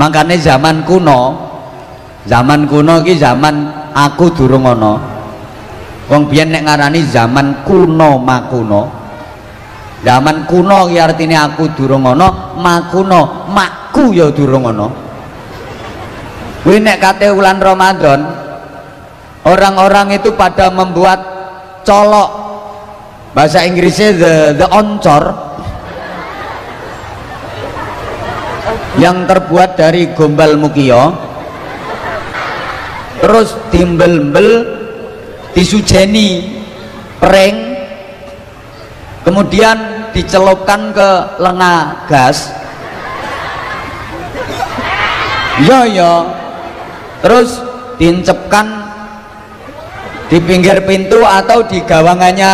makanya zaman kuno zaman kuno ki zaman aku durung ana. Wong biyen nek ngarani zaman kuno makuno. Zaman kuno ki artine aku durung ana makuno makku ya durung ana. Kuwi nek kate wulan Ramadan orang-orang itu pada membuat colok. Bahasa Inggrisnya the the oncor yang terbuat dari gombal mukio terus timbel-bel disujeni pering kemudian dicelupkan ke lengah gas. Ya ya. Terus diincepkan di pinggir pintu atau di gawangannya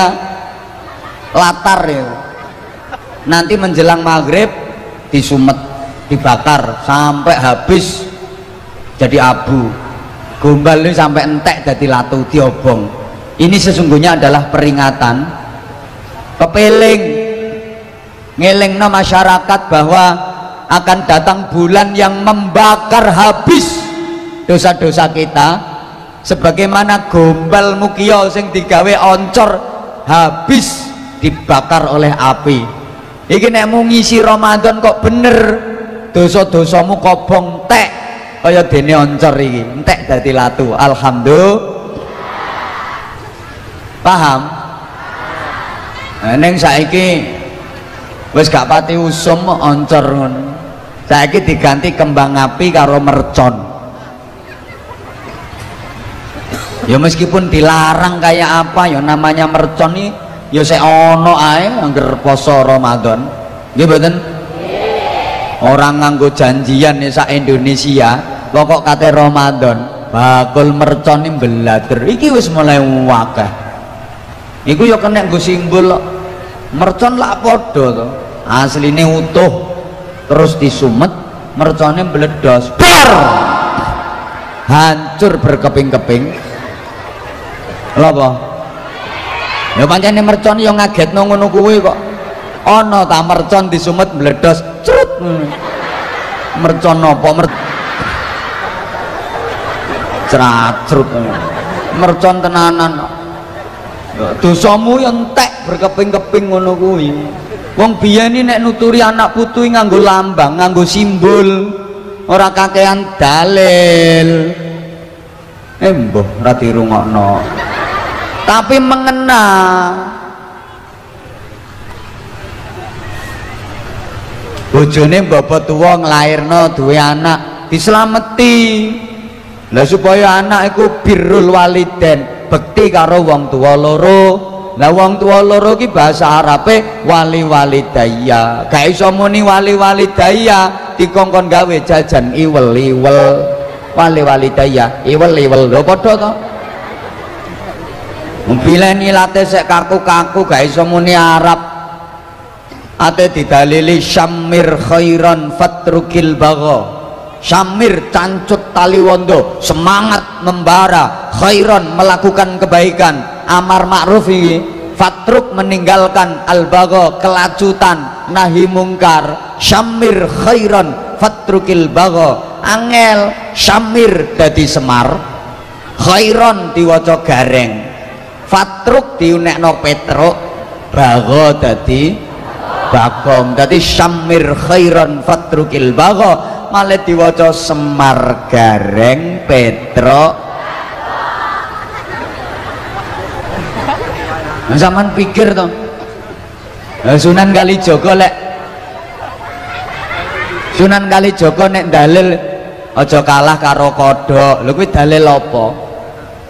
latar ya. Nanti menjelang maghrib disumet dibakar sampai habis jadi abu. Gombal ini sampai entek jadi latu diobong. Ini sesungguhnya adalah peringatan kepeling. Ngelingno masyarakat bahwa akan datang bulan yang membakar habis dosa-dosa kita. Sebagaimana gombal mukio sing digawe oncor habis dibakar oleh api. Ini nek ngisi Ramadan kok bener dosa-dosamu kobong tek? Kaya dene oncor iki. Entek dadi latu. Alhamdulillah. Paham? Nah, neng saiki wis gak pati usum oncor ngono. Saiki diganti kembang api karo mercon. Ya meskipun dilarang kayak apa ya namanya mercon nih ya saya ono ae angger poso Ramadan. Nggih mboten orang nganggo janjian nih sak Indonesia pokok kate Ramadan bakul mercon ini belader. Iki wis mulai wakah. Iku ya kena nggo simbol mercon lah podo to. Asline utuh terus disumet merconnya beledos bar! Hancur berkeping-keping. Lho apa? Ya pancene mercon yang ngagetno ngono kuwi kok ana ta mercon disumet bledos crut. Mercon apa mer cracrut mercon tenanan. Dosamu tek berkeping-keping ngono kuwi. Wong biyen nek nuturi anak putu nganggo lambang nganggo simbol ora kakean dalil. Eh mbah ora dirungokno. Tapi mengena bojone bapak tua nglairno duwe anak dislameti lah supaya anak iku birrul waliden bekti karo wong tua loro. Lah wong tua loro ki bahasa Arabe wali walidaya gak iso muni wali walidaya dikongkon gawe jajan iwel iwel wali walidaya iwel iwel lho padha to? Mbileni late sek kaku-kaku gak iso muni Arab. Ate didalili syamir khairan fatrukil bagha. Syamir cancut tali wondo, semangat membara, khairan melakukan kebaikan, amar ma'ruf ini fatruk meninggalkan al bagha kelacutan, nahi mungkar, syamir khairan fatrukil bagha. Angel syamir dadi semar, khairan diwaca gareng fatruk diunekno petruk bago dadi bagong. Dadi syamir khairan fatrukil bago malah diwaca semar gareng petruk. Nah, zaman pikir toh nah, Sunan Kalijogo lek. Sunan Kalijogo nek dalil aja kalah karo kodok lho kuwi dalil apa?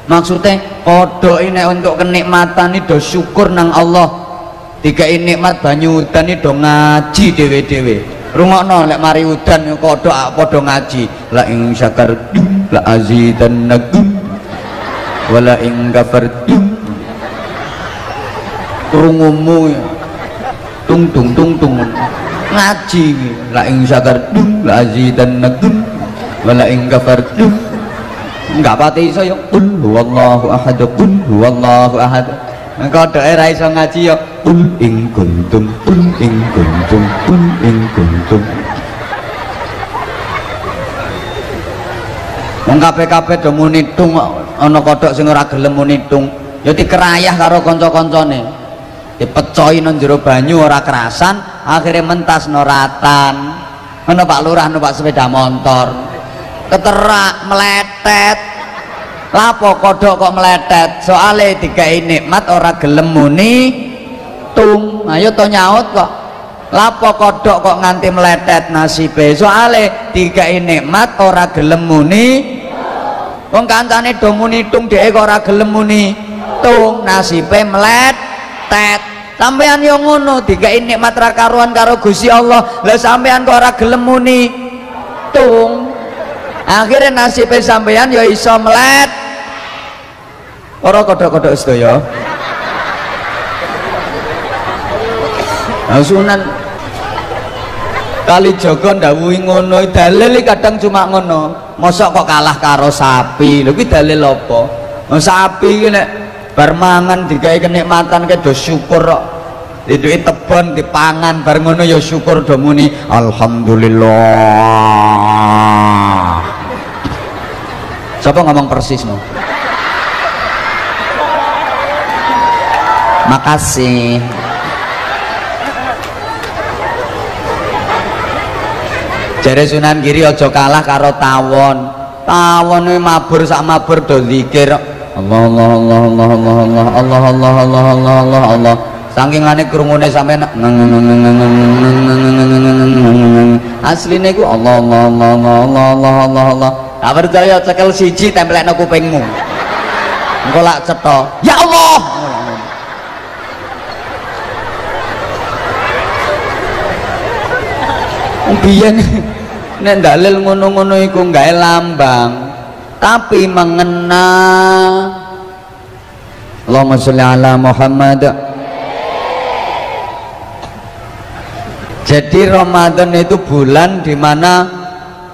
Maksudnya kodok ini untuk kenikmatan ini do syukur nang Allah tiga ini nikmat banyu udan do ngaji dewe-dewe. Rungokno lek mari udan kodok podo ngaji. La ing syakar la azidannakum wala ing kafartum krungumu tung tung tung tung. Ngaji la ing syakar la azidannakum wala ing kafartum enggak pati iso ya qul huwallahu ahad qul huwallahu ahad kodhoke ra iso ngaji ya qul ing kuntum qul ing kuntum qul ing kuntum wong kabeh-kabeh do munitung ana kodhok sing ora gelem munitung. Ya dikerayah karo kanca-kancane. Dipecohi nang jero banyu ora kerasan akhirnya mentas noratan ana Pak Lurah numpak sepeda motor. Keterak meletet lapo kodok kok meletet? Soalnya dikai nikmat ora gelem muni. Tung. Ayo to nyaut kok. Lapo kodok kok nganti meletet nasibe? Soalnya dikai nikmat ora gelem muni. Wong kancane do muni tung dhek kok ora gelem muni. Tung nasibe meletet. Sampean yo ngono dikai nikmat ra karuan karo Gusti Allah. Lah sampean kok ora gelem muni? Tung. Akhirnya nasibnya sampean ya iso melet orang kodok-kodok sedaya nah sunan. Kali Joko ndawuhi ngono dalil kadang cuma ngono. Mosok kok kalah karo sapi? Lho kuwi dalil apa? Nah, sapi iki nek bar mangan kenikmatan ke do syukur kok. Diduki tebon dipangan bar ngono ya syukur do muni. Alhamdulillah. Siapa ngomong persis no? Makasih. Jare Sunan Giri aja kalah karo tawon. Tawon ini mabur sak mabur do zikir. Allah Allah Allah Allah Allah Allah Allah Allah Allah Allah Allah Allah. Saking ane krungune sampean asline ku Allah Allah Allah Allah Allah Allah Allah. Tak percaya cekel siji tempelekno kupingmu. Engko lak cetha. Ya Allah. Biyen nek dalil ngono-ngono iku gawe lambang tapi mengena Allahumma sholli ala Muhammad jadi Ramadan itu bulan di mana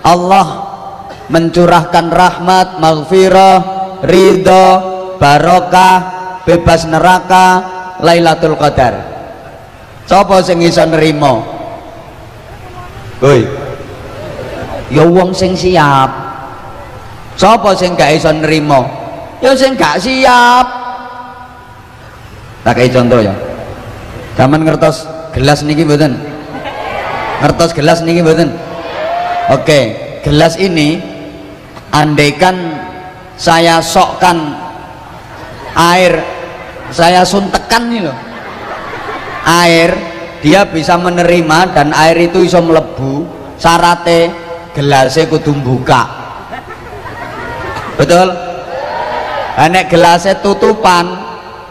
Allah mencurahkan rahmat, maghfirah, ridho, barokah, bebas neraka, Lailatul Qadar. Sopo sing iso nrimo? Woi. Ya wong sing siap. Sopo sing gak iso nrimo? Ya sing gak siap. Tak kayak contoh ya. Zaman ngertos gelas niki mboten? Ngertos gelas niki mboten? Oke. Okay gelas ini andaikan saya sokkan air saya suntekan nih loh air dia bisa menerima dan air itu bisa melebu syaratnya gelasnya kudu buka betul? Nek gelasnya tutupan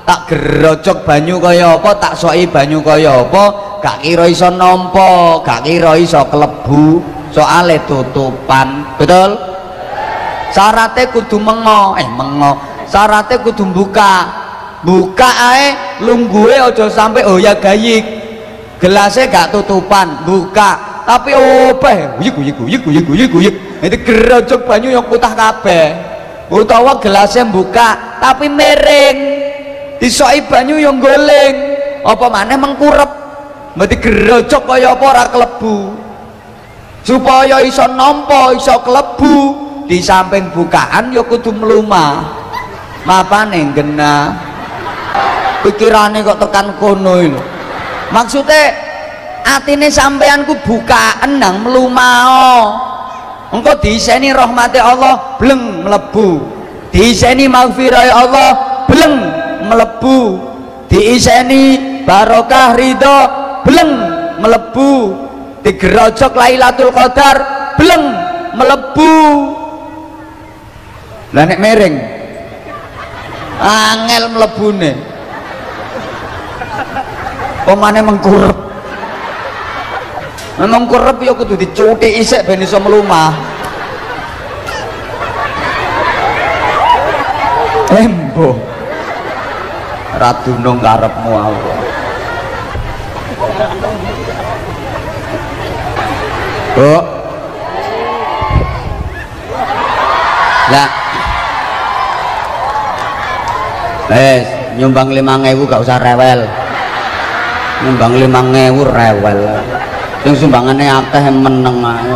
tak gerocok banyu kaya apa tak soi banyu kaya apa gak kira iso nompo gak kira iso kelebu soalnya tutupan. Betul? Syaratnya kudu mengo eh mengo. Syaratnya kudu buka buka ae lungguhe ojo sampai oh ya gayik. Gelasnya gak tutupan buka tapi opeh guyik guyik guyik guyik guyik guyik itu gerojok banyu yang putah kabeh. Utawa gelasnya buka tapi miring. Disoi banyu yang goleng apa mana mengkurep? Berarti gerojok kaya apa ora kelebu? Supaya iso nampa iso klebu di samping bukaan ya kudu mlumah. Mapane gena pikirane kok tekan kono lho. Maksudnya atine sampean ku bukaan nang mlumah engko diiseni rahmati Allah bleng mlebu. Diiseni maghfirah Allah bleng mlebu. Diiseni barokah ridho bleng mlebu. Digerojok Lailatul Qadar beleng melebu lah mereng angel melebune pemane mengkurep memang kurep ya kudu dicuti isek ben iso melumah embo radunung karepmu Allah Bu. Lah. Wes, nyumbang 5000 gak usah rewel. Nyumbang 5000 rewel. Sing sumbangane akeh meneng.